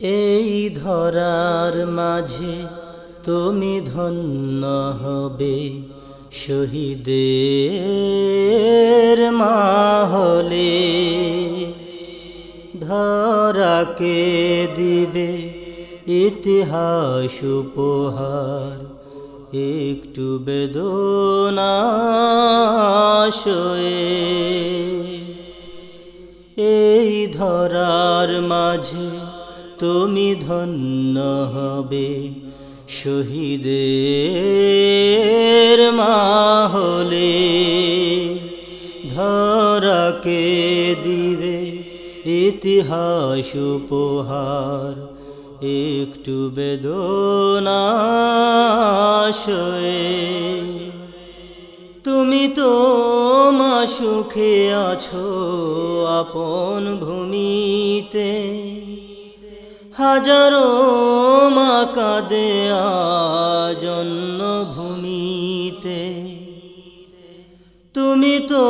এই ধরার মাঝে তুমি ধন্য হবে শহীদের মাহলে। ধরাকে দিবে ইতিহাস উপহার, একটু বেদনা এই ধরার মাঝে তুমি ধন্য হবে শহীদের মাহলে। ধরাকে দিবে ইতিহাস উপহার, একটু বেদনা তুমি তো মা সুখে আছো আপন ভূমিতে। হাজারো মা কাঁদে জন্য ভূমিতে। তুমি তো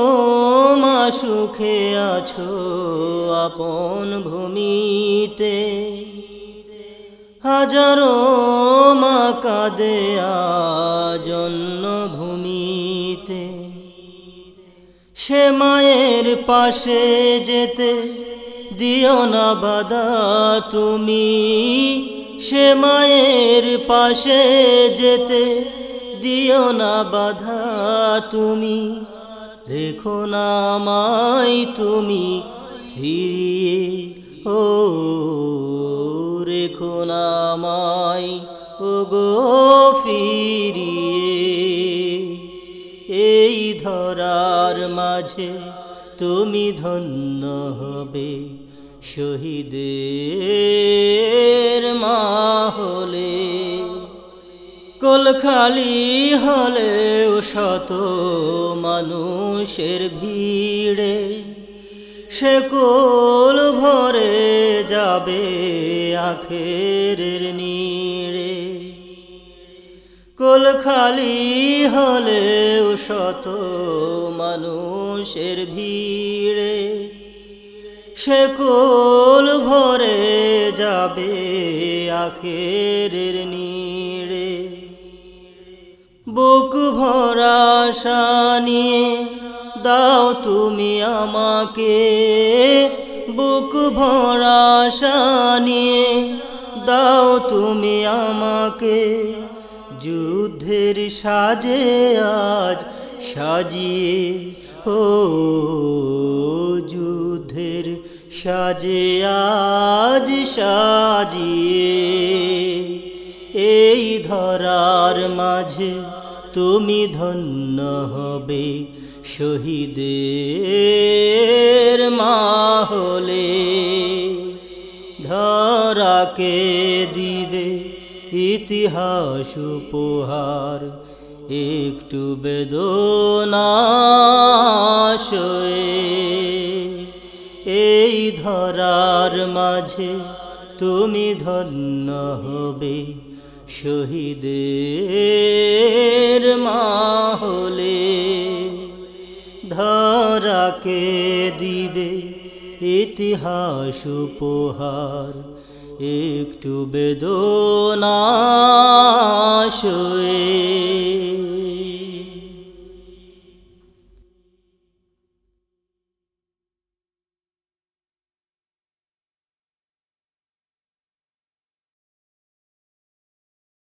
মা সুখে আছো আপন ভূমিতে। হাজারো মা কাঁদে জন্য ভূমিতে। সে মায়ের পাশে যেতে দিও না বাধা তুমি সে মায়ের পাশে যেতে দিও না বাধা তুমি। রেখো না মাই তুমি ফিরিয়ে, ও রেখো না মাই ও গো ফিরিয়ে। এই ধরার মাঝে তুমি ধন্য হবে। শহীদের মা হলে কোল খালি হলে শত মানুষের ভিড়ে, সে কোল ভরে যাবে আখের নীড়ে। কোল খালি হলে শত মানুষের ভিড়ে সে কোল ভরে যাবে আখের নীড়ে। বুক ভরা নিয়ে দাও তুমি আমাকে। বুক ভরা নিয়ে দাও তুমি আমাকে। যুদ্ধের সাজে আজ সাজিয়ে, ও সাজে আজ সাজিয়ে, এই ধরার মাঝে তুমি ধন্য হবে শহীদের মা হলে ধরাকে দিবে ইতিহাস উপহার, একটু বেদনা এই ধরার মাঝে তুমি ধন্য হবে শহীদের মা হলে ধরাকে দিবে ইতিহাস উপহার, একটু বেদনা সয়ে